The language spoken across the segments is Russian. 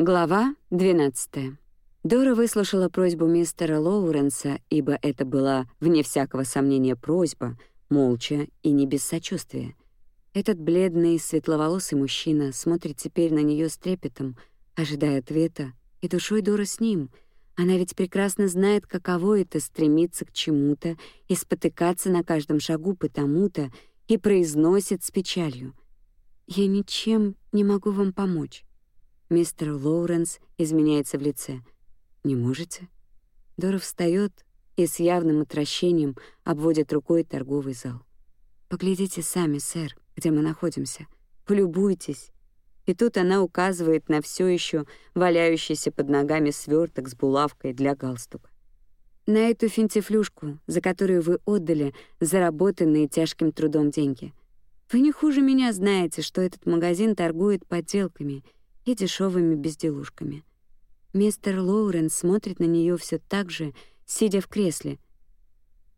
Глава 12. Дора выслушала просьбу мистера Лоуренса, ибо это была, вне всякого сомнения, просьба, молча и не без сочувствия. Этот бледный, светловолосый мужчина смотрит теперь на нее с трепетом, ожидая ответа, и душой Дора с ним. Она ведь прекрасно знает, каково это — стремиться к чему-то и спотыкаться на каждом шагу потому-то, и произносит с печалью. «Я ничем не могу вам помочь». Мистер Лоуренс изменяется в лице. «Не можете?» Дора встает и с явным отвращением обводит рукой торговый зал. «Поглядите сами, сэр, где мы находимся. Полюбуйтесь». И тут она указывает на все еще валяющийся под ногами сверток с булавкой для галстука. На эту финтифлюшку, за которую вы отдали заработанные тяжким трудом деньги. Вы не хуже меня знаете, что этот магазин торгует подделками — и дешевыми безделушками. Мистер Лоуренс смотрит на нее все так же, сидя в кресле.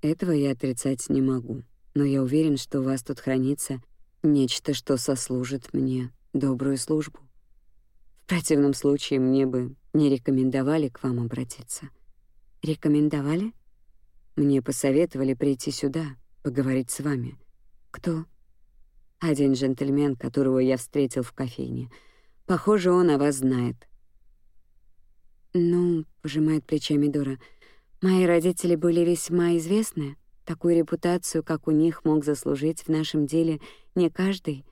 Этого я отрицать не могу, но я уверен, что у вас тут хранится нечто, что сослужит мне добрую службу. В противном случае мне бы не рекомендовали к вам обратиться. Рекомендовали? Мне посоветовали прийти сюда, поговорить с вами. Кто? Один джентльмен, которого я встретил в кофейне — Похоже, он о вас знает». «Ну», — пожимает плечами Дора, — «мои родители были весьма известны. Такую репутацию, как у них, мог заслужить в нашем деле не каждый.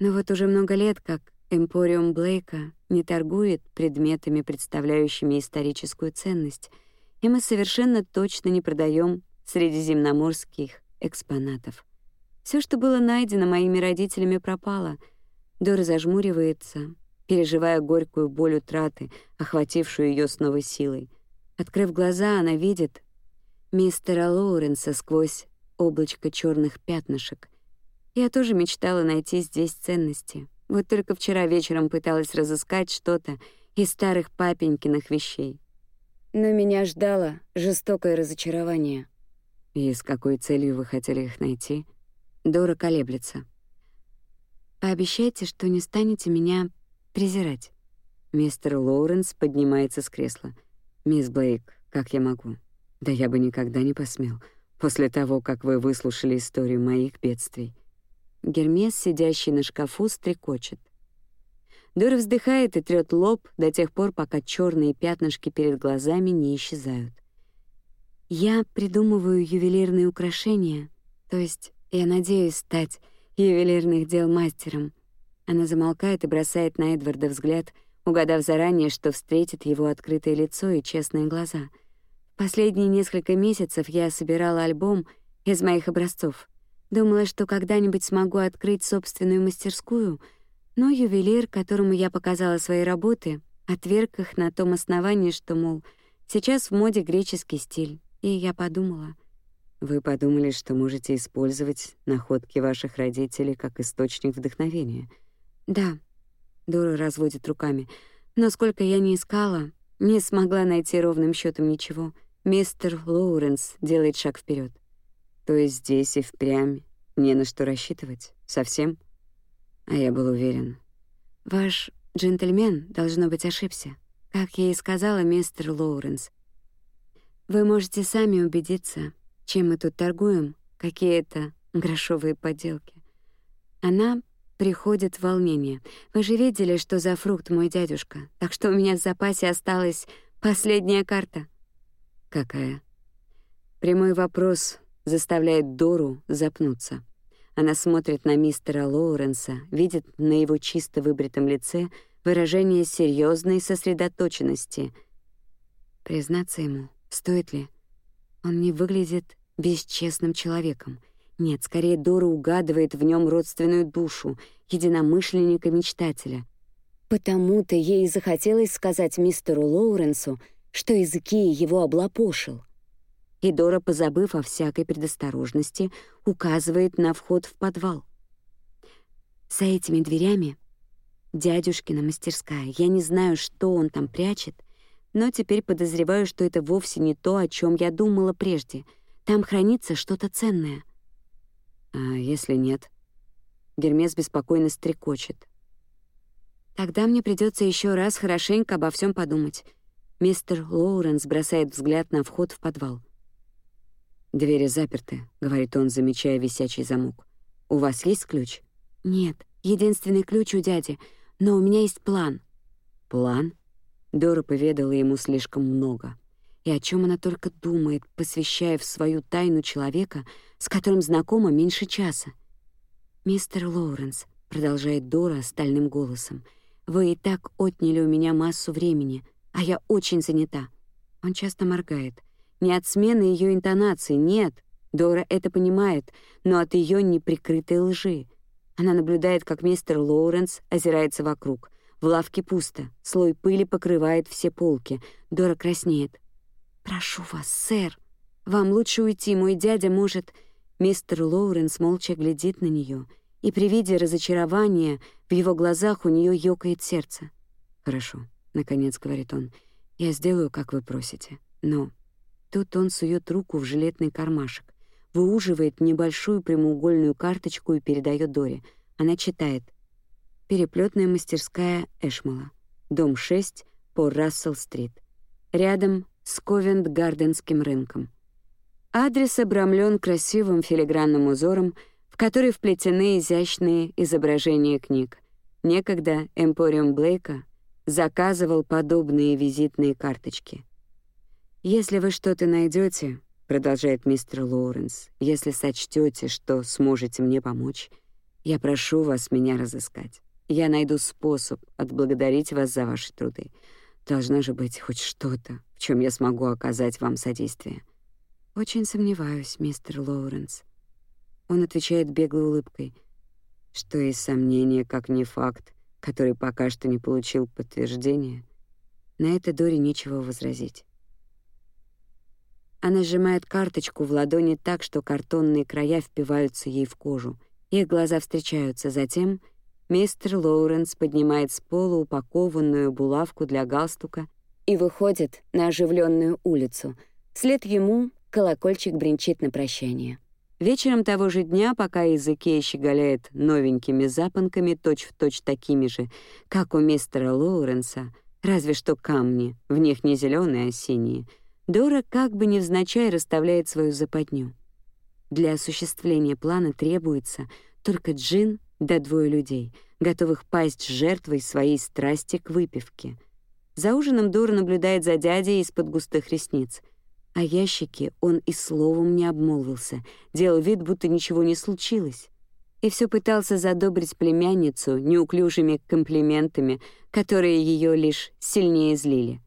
Но вот уже много лет, как Эмпориум Блейка не торгует предметами, представляющими историческую ценность, и мы совершенно точно не продаем средиземноморских экспонатов. Все, что было найдено моими родителями, пропало. Дора зажмуривается, переживая горькую боль утраты, охватившую ее с новой силой. Открыв глаза, она видит мистера Лоуренса сквозь облачко черных пятнышек. Я тоже мечтала найти здесь ценности. Вот только вчера вечером пыталась разыскать что-то из старых папенькиных вещей. Но меня ждало жестокое разочарование. И с какой целью вы хотели их найти? Дора колеблется. Пообещайте, что не станете меня презирать. Мистер Лоуренс поднимается с кресла. «Мисс Блейк, как я могу?» «Да я бы никогда не посмел, после того, как вы выслушали историю моих бедствий». Гермес, сидящий на шкафу, стрекочет. Дора вздыхает и трёт лоб до тех пор, пока черные пятнышки перед глазами не исчезают. «Я придумываю ювелирные украшения, то есть я надеюсь стать ювелирных дел мастером», она замолкает и бросает на Эдварда взгляд, угадав заранее, что встретит его открытое лицо и честные глаза. Последние несколько месяцев я собирала альбом из моих образцов. Думала, что когда-нибудь смогу открыть собственную мастерскую, но ювелир, которому я показала свои работы, отверг их на том основании, что, мол, сейчас в моде греческий стиль. И я подумала... Вы подумали, что можете использовать находки ваших родителей как источник вдохновения — «Да», — Дора разводит руками, «но сколько я не искала, не смогла найти ровным счетом ничего. Мистер Лоуренс делает шаг вперед. То есть здесь и впрямь не на что рассчитывать? Совсем?» А я был уверен. «Ваш джентльмен, должно быть, ошибся. Как я и сказала, мистер Лоуренс. Вы можете сами убедиться, чем мы тут торгуем, какие это грошовые подделки. Она приходит волнение. Вы же видели, что за фрукт мой дядюшка, так что у меня в запасе осталась последняя карта. Какая? Прямой вопрос заставляет Дору запнуться. Она смотрит на мистера Лоуренса, видит на его чисто выбритом лице выражение серьезной сосредоточенности. Признаться ему, стоит ли? Он не выглядит бесчестным человеком — нет, скорее Дора угадывает в нем родственную душу, единомышленника-мечтателя. Потому-то ей захотелось сказать мистеру Лоуренсу, что языки его облапошил. И Дора, позабыв о всякой предосторожности, указывает на вход в подвал. За этими дверями дядюшкина мастерская. Я не знаю, что он там прячет, но теперь подозреваю, что это вовсе не то, о чем я думала прежде. Там хранится что-то ценное — а если нет? Гермес беспокойно стрекочет. Тогда мне придется еще раз хорошенько обо всем подумать. Мистер Лоуренс бросает взгляд на вход в подвал. «Двери заперты», — говорит он, замечая висячий замок. «У вас есть ключ?» «Нет, единственный ключ у дяди, но у меня есть план». «План?» Дора поведала ему слишком много. И о чем она только думает, посвящая в свою тайну человека, с которым знакома меньше часа. «Мистер Лоуренс», — продолжает Дора стальным голосом, «вы и так отняли у меня массу времени, а я очень занята». Он часто моргает. Не от смены ее интонации, нет. Дора это понимает, но от ее неприкрытой лжи. Она наблюдает, как мистер Лоуренс озирается вокруг. В лавке пусто, слой пыли покрывает все полки. Дора краснеет. «Прошу вас, сэр, вам лучше уйти, мой дядя может...» Мистер Лоуренс молча глядит на нее, и при виде разочарования в его глазах у нее ёкает сердце. «Хорошо», — наконец говорит он, — «я сделаю, как вы просите, но...» Тут он сует руку в жилетный кармашек выуживает небольшую прямоугольную карточку и передает Доре. Она читает. Переплетная мастерская Эшмала. Дом 6 по Рассел-стрит. Рядом с Ковент-Гарденским рынком. Адрес обрамлен красивым филигранным узором, в который вплетены изящные изображения книг. Некогда Эмпориум Блейка заказывал подобные визитные карточки. Если вы что-то найдете, продолжает мистер Лоуренс, если сочтете, что сможете мне помочь, я прошу вас меня разыскать. Я найду способ отблагодарить вас за ваши труды. Должно же быть хоть что-то, в чем я смогу оказать вам содействие. Очень сомневаюсь, мистер Лоуренс. Он отвечает беглой улыбкой, что из сомнения как не факт, который пока что не получил подтверждения. На это Дори нечего возразить. Она сжимает карточку в ладони так, что картонные края впиваются ей в кожу. Их глаза встречаются. Затем мистер Лоуренс поднимает с пола упакованную булавку для галстука и выходит на оживленную улицу. Вслед ему колокольчик бренчит на прощание. Вечером того же дня, пока языке щеголяет новенькими запонками, точь-в-точь точь такими же, как у мистера Лоуренса, разве что камни, в них не зеленые, а синие — Дора как бы невзначай расставляет свою западню. Для осуществления плана требуется только джин да двое людей, готовых пасть жертвой своей страсти к выпивке. За ужином Дора наблюдает за дядей из-под густых ресниц. О ящике он и словом не обмолвился, делал вид, будто ничего не случилось. И все пытался задобрить племянницу неуклюжими комплиментами, которые ее лишь сильнее злили.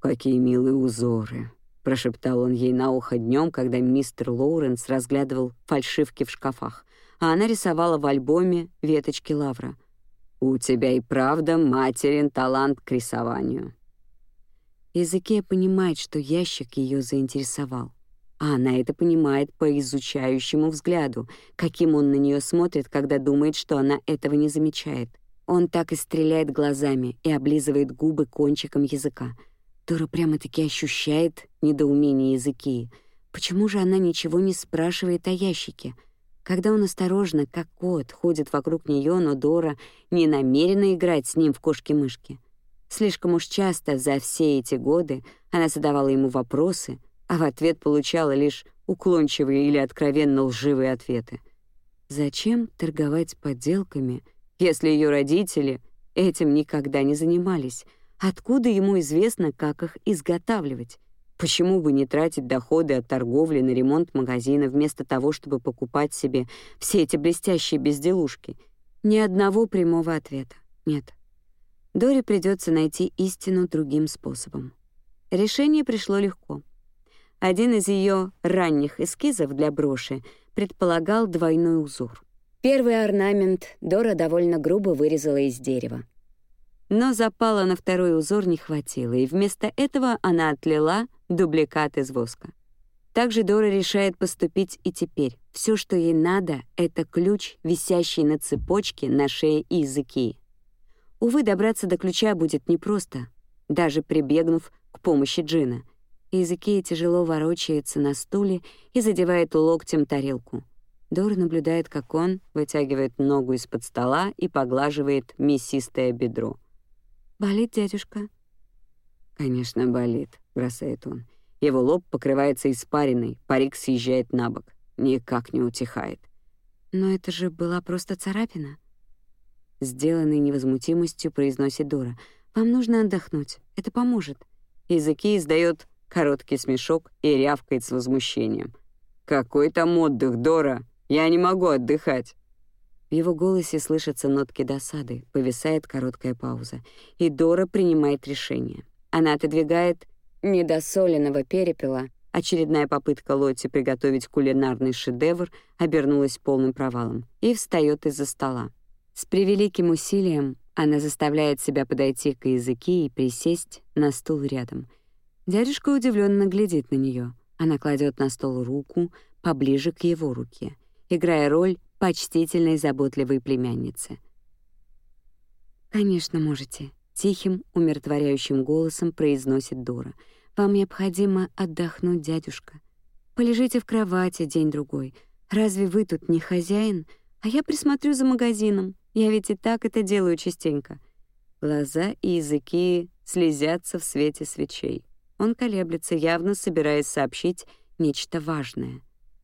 «Какие милые узоры!» — прошептал он ей на ухо днем, когда мистер Лоуренс разглядывал фальшивки в шкафах, а она рисовала в альбоме веточки лавра. «У тебя и правда материн талант к рисованию». Языке понимает, что ящик ее заинтересовал, а она это понимает по изучающему взгляду, каким он на нее смотрит, когда думает, что она этого не замечает. Он так и стреляет глазами и облизывает губы кончиком языка — Тора прямо-таки ощущает недоумение языки. Почему же она ничего не спрашивает о ящике? Когда он осторожно, как кот, ходит вокруг нее, но Дора не намерена играть с ним в кошки-мышки. Слишком уж часто за все эти годы она задавала ему вопросы, а в ответ получала лишь уклончивые или откровенно лживые ответы. Зачем торговать подделками, если ее родители этим никогда не занимались — Откуда ему известно, как их изготавливать? Почему бы не тратить доходы от торговли на ремонт магазина вместо того, чтобы покупать себе все эти блестящие безделушки? Ни одного прямого ответа. Нет. Доре придется найти истину другим способом. Решение пришло легко. Один из ее ранних эскизов для броши предполагал двойной узор. Первый орнамент Дора довольно грубо вырезала из дерева. Но запала на второй узор не хватило, и вместо этого она отлила дубликат из воска. Также Дора решает поступить и теперь. Все, что ей надо, — это ключ, висящий на цепочке на шее Изыки. Увы, добраться до ключа будет непросто, даже прибегнув к помощи Джина. Изыки тяжело ворочается на стуле и задевает локтем тарелку. Дора наблюдает, как он вытягивает ногу из-под стола и поглаживает мясистое бедро. «Болит, дядюшка?» «Конечно, болит», — бросает он. Его лоб покрывается испариной, парик съезжает на бок. Никак не утихает. «Но это же была просто царапина». Сделанной невозмутимостью произносит Дора. «Вам нужно отдохнуть. Это поможет». Языки издает короткий смешок и рявкает с возмущением. «Какой там отдых, Дора? Я не могу отдыхать!» В его голосе слышатся нотки досады, повисает короткая пауза, и Дора принимает решение. Она отодвигает недосоленного перепела. Очередная попытка Лотти приготовить кулинарный шедевр обернулась полным провалом и встает из-за стола. С превеликим усилием она заставляет себя подойти к языке и присесть на стул рядом. Дядюшка удивленно глядит на нее. Она кладет на стол руку поближе к его руке, играя роль почтительной заботливой племянницы. «Конечно, можете», — тихим, умиротворяющим голосом произносит Дора. «Вам необходимо отдохнуть, дядюшка. Полежите в кровати день-другой. Разве вы тут не хозяин? А я присмотрю за магазином. Я ведь и так это делаю частенько». Глаза и языки слезятся в свете свечей. Он колеблется, явно собираясь сообщить нечто важное.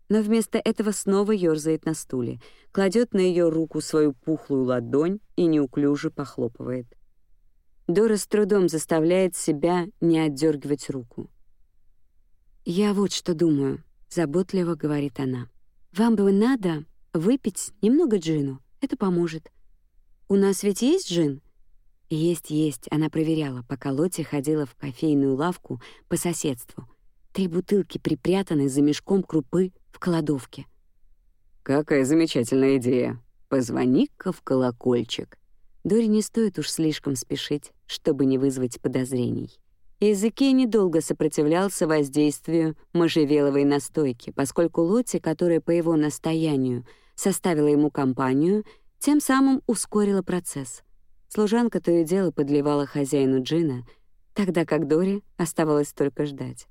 Но вместо этого снова ёрзает на стуле, кладет на ее руку свою пухлую ладонь и неуклюже похлопывает. Дора с трудом заставляет себя не отдергивать руку. «Я вот что думаю», — заботливо говорит она. «Вам бы надо выпить немного джину. Это поможет. У нас ведь есть джин?» «Есть, есть», — она проверяла, пока Лотти ходила в кофейную лавку по соседству. Три бутылки припрятаны за мешком крупы в кладовке. «Какая замечательная идея! Позвони-ка в колокольчик». Дори не стоит уж слишком спешить, чтобы не вызвать подозрений. Языке недолго сопротивлялся воздействию можжевеловой настойки, поскольку Лотти, которая по его настоянию составила ему компанию, тем самым ускорила процесс. Служанка то и дело подливала хозяину джина, тогда как Дори оставалось только ждать.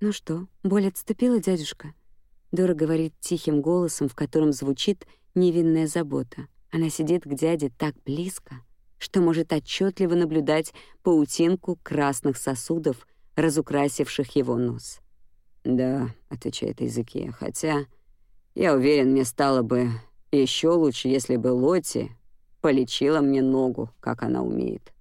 «Ну что, боль отступила, дядюшка?» Дора говорит тихим голосом, в котором звучит невинная забота. Она сидит к дяде так близко, что может отчетливо наблюдать паутинку красных сосудов, разукрасивших его нос. «Да», — отвечает языке, «хотя, я уверен, мне стало бы еще лучше, если бы Лотти полечила мне ногу, как она умеет.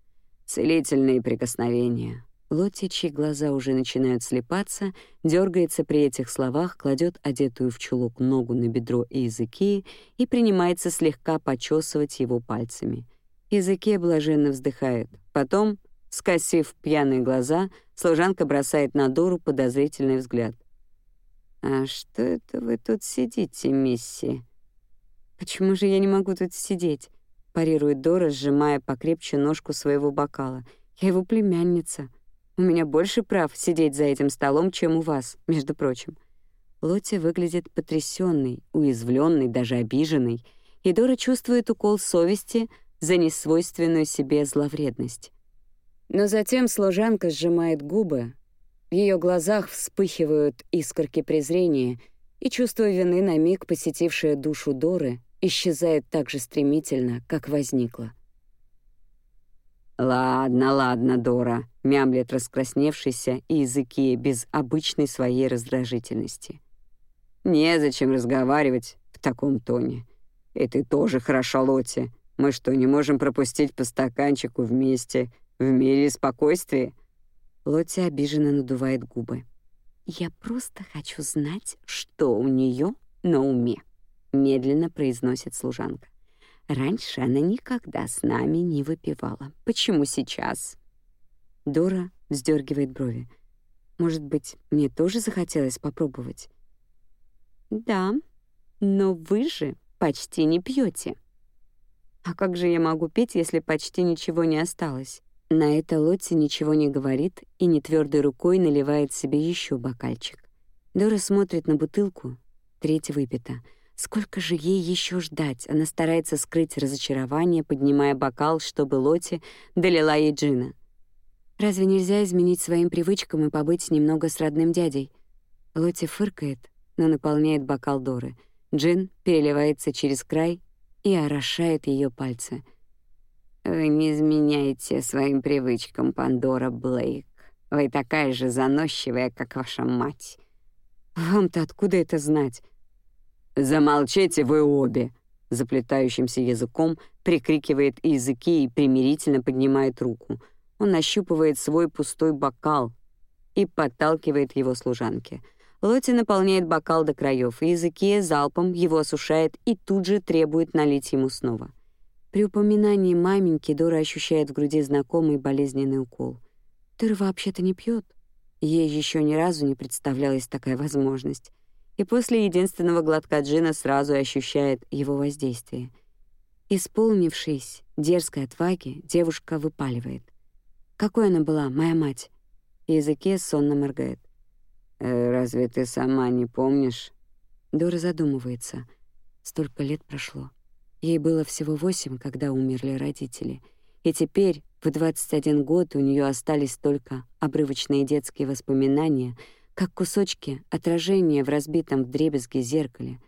Целительные прикосновения, Лотти, чьи глаза уже начинают слепаться, дергается при этих словах, кладет одетую в чулок ногу на бедро и языки и принимается слегка почесывать его пальцами. Языки блаженно вздыхает. Потом, скосив пьяные глаза, служанка бросает на Дору подозрительный взгляд. «А что это вы тут сидите, мисси?» «Почему же я не могу тут сидеть?» — парирует Дора, сжимая покрепче ножку своего бокала. «Я его племянница». У меня больше прав сидеть за этим столом, чем у вас, между прочим». Лотти выглядит потрясённой, уязвлённой, даже обиженной, и Дора чувствует укол совести за несвойственную себе зловредность. Но затем служанка сжимает губы, в её глазах вспыхивают искорки презрения, и чувство вины на миг, посетившее душу Доры, исчезает так же стремительно, как возникло. «Ладно, ладно, Дора», — мямлет раскрасневшийся и языки без обычной своей раздражительности. «Незачем разговаривать в таком тоне. И ты тоже хороша, Лотти. Мы что, не можем пропустить по стаканчику вместе, в мире и спокойствии?» Лотти обиженно надувает губы. «Я просто хочу знать, что у нее на уме», — медленно произносит служанка. Раньше она никогда с нами не выпивала. Почему сейчас? Дора вздергивает брови. Может быть, мне тоже захотелось попробовать? Да, но вы же почти не пьете. А как же я могу пить, если почти ничего не осталось? На это Лотти ничего не говорит и не твердой рукой наливает себе еще бокальчик. Дора смотрит на бутылку. Треть выпита — Сколько же ей еще ждать? Она старается скрыть разочарование, поднимая бокал, чтобы Лоти долила ей джина. Разве нельзя изменить своим привычкам и побыть немного с родным дядей? Лоти фыркает, но наполняет бокал Доры. Джин переливается через край и орошает ее пальцы. «Вы не изменяете своим привычкам, Пандора Блейк. Вы такая же заносчивая, как ваша мать». «Вам-то откуда это знать?» «Замолчите вы обе!» Заплетающимся языком прикрикивает языки и примирительно поднимает руку. Он нащупывает свой пустой бокал и подталкивает его служанке — Лоти наполняет бокал до краев, и языке залпом его осушает и тут же требует налить ему снова. При упоминании маменьки Дора ощущает в груди знакомый болезненный укол. Тыр вообще-то не пьет. Ей еще ни разу не представлялась такая возможность. И после единственного глотка джина сразу ощущает его воздействие. Исполнившись дерзкой отваги, девушка выпаливает. «Какой она была, моя мать?» Языке сонно моргает. Э, разве ты сама не помнишь?» Дора задумывается. Столько лет прошло. Ей было всего восемь, когда умерли родители. И теперь, в 21 год, у нее остались только обрывочные детские воспоминания, как кусочки отражения в разбитом вдребезги зеркале.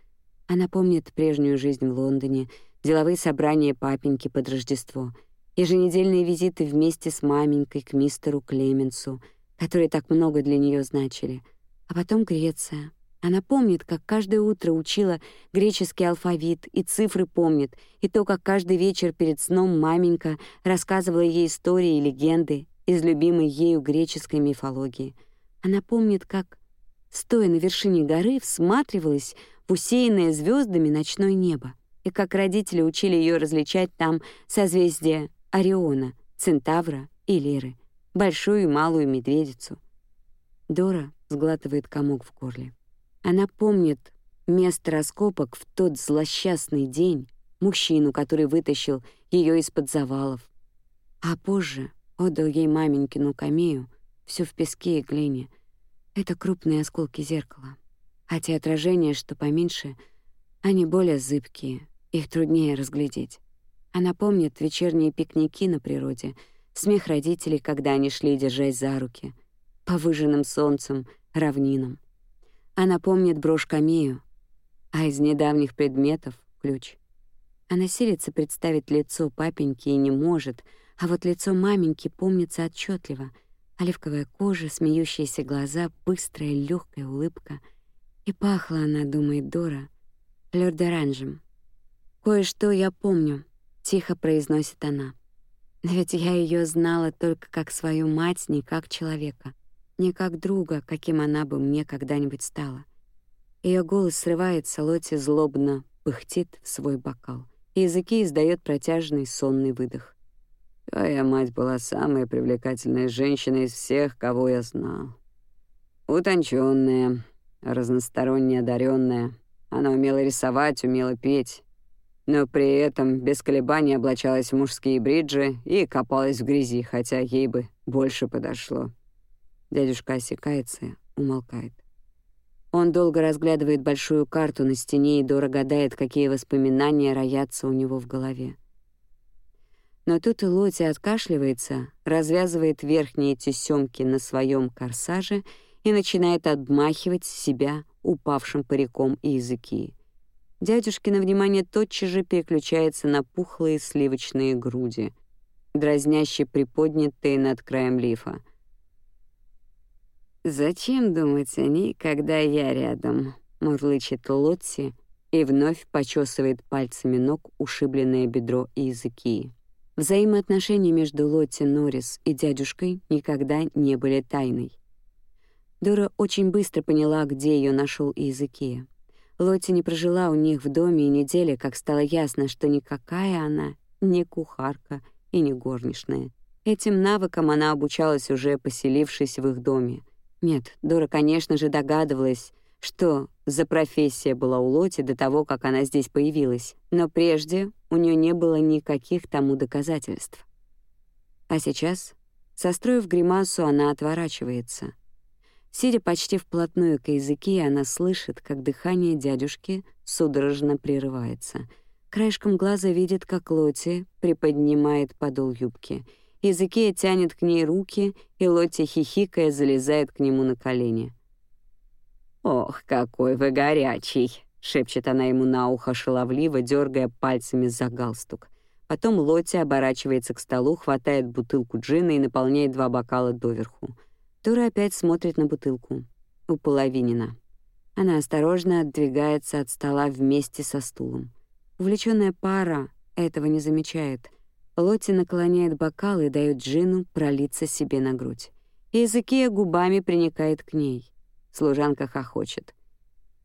Она помнит прежнюю жизнь в Лондоне, деловые собрания папеньки под Рождество, еженедельные визиты вместе с маменькой к мистеру Клеменсу, которые так много для нее значили — а потом Греция. Она помнит, как каждое утро учила греческий алфавит, и цифры помнит, и то, как каждый вечер перед сном маменька рассказывала ей истории и легенды из любимой ею греческой мифологии. Она помнит, как, стоя на вершине горы, всматривалась в усеянное звездами ночное небо, и как родители учили ее различать там созвездия Ориона, Центавра и Лиры, большую и малую медведицу. Дора сглатывает комок в горле. Она помнит место раскопок в тот злосчастный день, мужчину, который вытащил ее из-под завалов, а позже отдал ей маменькину камею, все в песке и глине. Это крупные осколки зеркала. А те отражения, что поменьше, они более зыбкие, их труднее разглядеть. Она помнит вечерние пикники на природе, смех родителей, когда они шли, держась за руки, по выжженным солнцем — равнинам. Она помнит брошь камею, а из недавних предметов — ключ. Она силится представить лицо папеньки и не может, а вот лицо маменьки помнится отчетливо. Оливковая кожа, смеющиеся глаза, быстрая легкая улыбка. И пахла она, думает Дора, флёр-д'оранжем. «Кое-что я помню», — тихо произносит она. «Но ведь я ее знала только как свою мать, не как человека не как друга, каким она бы мне когда-нибудь стала. Ее голос срывается, Лоти злобно пыхтит в свой бокал. Языки издает протяжный сонный выдох. Твоя мать была самая привлекательная женщина из всех, кого я знал. Утонченная, разносторонне одаренная. Она умела рисовать, умела петь, но при этом без колебаний облачалась в мужские бриджи и копалась в грязи, хотя ей бы больше подошло. Дядюшка осекается, умолкает. Он долго разглядывает большую карту на стене и дорого какие воспоминания роятся у него в голове. Но тут и Лоти откашливается, развязывает верхние тесёмки на своем корсаже и начинает обмахивать себя упавшим париком и языки. Дядюшкино внимание тотчас же переключается на пухлые сливочные груди, дразняще приподнятые над краем лифа — «Зачем думать о ней, когда я рядом?» — мурлычет Лотси и вновь почесывает пальцами ног ушибленное бедро и языки. Взаимоотношения между Лотти Норрис и дядюшкой никогда не были тайной. Дора очень быстро поняла, где ее нашел языки. Лотти не прожила у них в доме и недели, как стало ясно, что никакая она не кухарка и не горничная. Этим навыкам она обучалась уже поселившись в их доме — нет, Дора, конечно же, догадывалась, что за профессия была у Лоти до того, как она здесь появилась, но прежде у нее не было никаких тому доказательств. А сейчас, состроив гримасу, она отворачивается. Сидя почти вплотную к языке, она слышит, как дыхание дядюшки судорожно прерывается. Краешком глаза видит, как Лоти приподнимает подол юбки — Языки тянет к ней руки, и Лотти, хихикая, залезает к нему на колени. «Ох, какой вы горячий!» шепчет она ему на ухо шаловливо, дергая пальцами за галстук. Потом Лотти оборачивается к столу, хватает бутылку джина и наполняет два бокала доверху. Дора опять смотрит на бутылку. Уполовинена. Она осторожно отдвигается от стола вместе со стулом. Увлечённая пара этого не замечает. Лотти наклоняет бокал и дает Джину пролиться себе на грудь. Языкия губами приникает к ней. Служанка хохочет.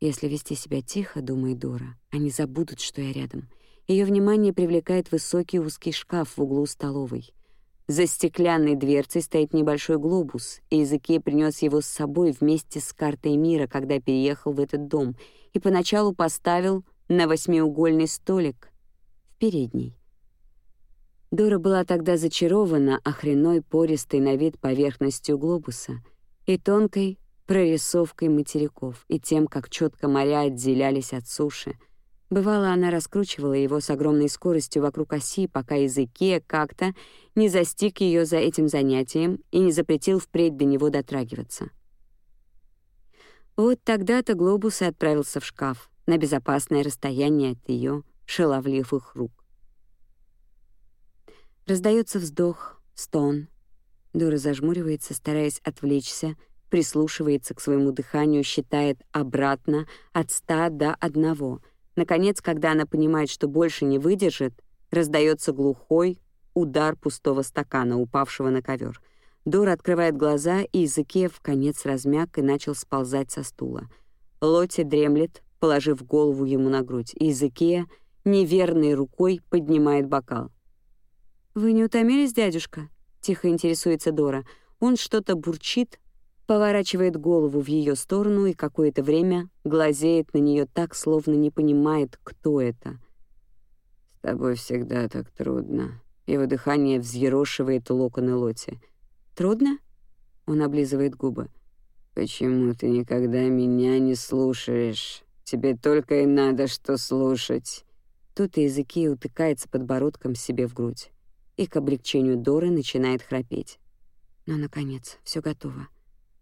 Если вести себя тихо, думает Дора, они забудут, что я рядом. Ее внимание привлекает высокий узкий шкаф в углу столовой. За стеклянной дверцей стоит небольшой глобус, и Языке принес его с собой вместе с картой мира, когда переехал в этот дом, и поначалу поставил на восьмиугольный столик в передней. Дора была тогда зачарована охреной пористой на вид поверхностью глобуса и тонкой прорисовкой материков и тем, как четко моря отделялись от суши. Бывало, она раскручивала его с огромной скоростью вокруг оси, пока языке как-то не застиг ее за этим занятием и не запретил впредь до него дотрагиваться. Вот тогда-то глобус и отправился в шкаф на безопасное расстояние от ее шаловливых рук. Раздается вздох, стон. Дора зажмуривается, стараясь отвлечься прислушивается к своему дыханию, считает обратно от ста до одного. Наконец, когда она понимает, что больше не выдержит, раздается глухой удар пустого стакана, упавшего на ковер. Дора открывает глаза, и языке в конец размяк и начал сползать со стула. Лотти дремлет, положив голову ему на грудь. И неверной рукой поднимает бокал. «Вы не утомились, дядюшка?» — тихо интересуется Дора. Он что-то бурчит, поворачивает голову в ее сторону и какое-то время глазеет на нее так, словно не понимает, кто это. «С тобой всегда так трудно». Его дыхание взъерошивает локоны Лоти. «Трудно?» — он облизывает губы. «Почему ты никогда меня не слушаешь? Тебе только и надо что слушать». Тут языки утыкается подбородком себе в грудь. И к облегчению Доры начинает храпеть. Но, наконец, все готово.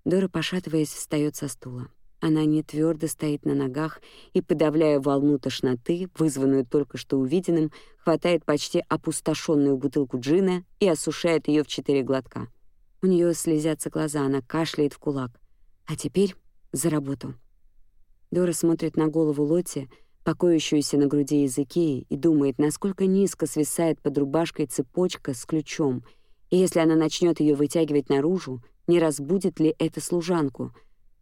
Дора, пошатываясь, встает со стула. Она не твердо стоит на ногах и, подавляя волну тошноты, вызванную только что увиденным, хватает почти опустошенную бутылку джина и осушает ее в четыре глотка. У нее слезятся глаза, она кашляет в кулак. А теперь за работу. Дора смотрит на голову Лотти, покоящуюся на груди языки, и думает, насколько низко свисает под рубашкой цепочка с ключом, и если она начнет ее вытягивать наружу, не разбудит ли это служанку.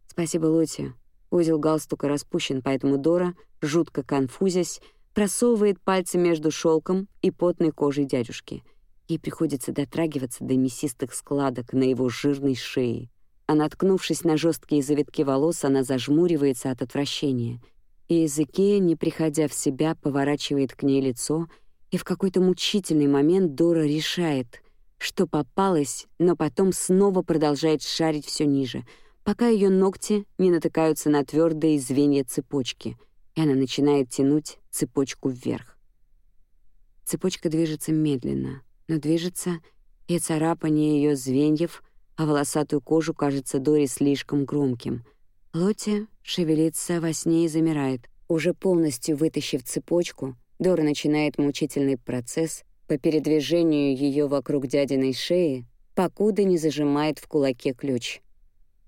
Спасибо, Лоти. Узел галстука распущен, поэтому Дора, жутко конфузясь, просовывает пальцы между шелком и потной кожей дядюшки. Ей приходится дотрагиваться до мясистых складок на его жирной шее. А наткнувшись на жесткие завитки волос, она зажмуривается от отвращения. И языке, не приходя в себя, поворачивает к ней лицо, и в какой-то мучительный момент Дора решает, что попалась, но потом снова продолжает шарить все ниже, пока ее ногти не натыкаются на твердые звенья цепочки, и она начинает тянуть цепочку вверх. Цепочка движется медленно, но движется, и царапание ее звеньев, а волосатую кожу кажется Дори слишком громким. Лотти шевелится во сне и замирает. Уже полностью вытащив цепочку, Дора начинает мучительный процесс — по передвижению ее вокруг дядиной шеи, покуда не зажимает в кулаке ключ.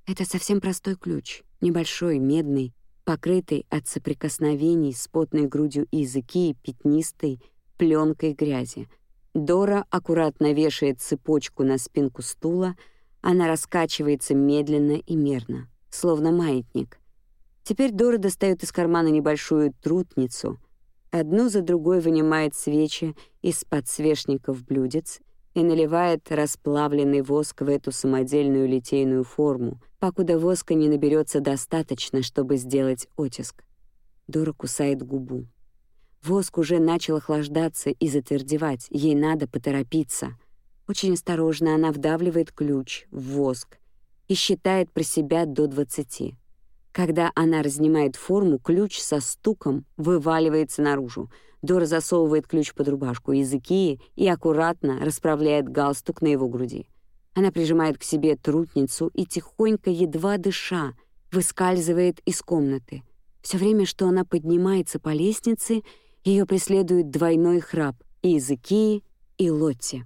Это совсем простой ключ, небольшой, медный, покрытый от соприкосновений с потной грудью языки и пятнистой пленкой грязи. Дора аккуратно вешает цепочку на спинку стула, она раскачивается медленно и мерно, словно маятник. Теперь Дора достает из кармана небольшую трутницу — Одну за другой вынимает свечи из подсвечников блюдец и наливает расплавленный воск в эту самодельную литейную форму, покуда воска не наберется достаточно, чтобы сделать оттиск. Дора кусает губу. Воск уже начал охлаждаться и затвердевать, ей надо поторопиться. Очень осторожно она вдавливает ключ в воск и считает про себя до двадцати. Когда она разнимает форму, ключ со стуком вываливается наружу. Дора засовывает ключ под рубашку языки и аккуратно расправляет галстук на его груди. Она прижимает к себе трутницу и тихонько, едва дыша, выскальзывает из комнаты. Все время, что она поднимается по лестнице, ее преследует двойной храп и Изыкии, и Лотти.